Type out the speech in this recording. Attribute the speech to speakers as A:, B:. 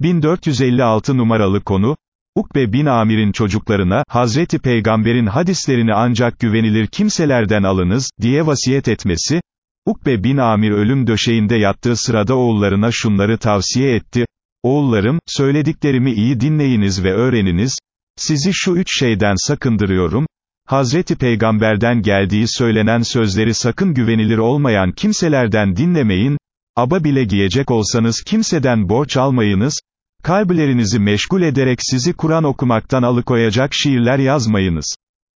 A: 1456 numaralı konu, Ukbe bin Amir'in çocuklarına, Hazreti Peygamber'in hadislerini ancak güvenilir kimselerden alınız, diye vasiyet etmesi, Ukbe bin Amir ölüm döşeğinde yattığı sırada oğullarına şunları tavsiye etti, oğullarım, söylediklerimi iyi dinleyiniz ve öğreniniz, sizi şu üç şeyden sakındırıyorum, Hazreti Peygamber'den geldiği söylenen sözleri sakın güvenilir olmayan kimselerden dinlemeyin, aba bile giyecek olsanız kimseden borç almayınız, kalplerinizi meşgul ederek sizi Kur'an okumaktan alıkoyacak şiirler yazmayınız.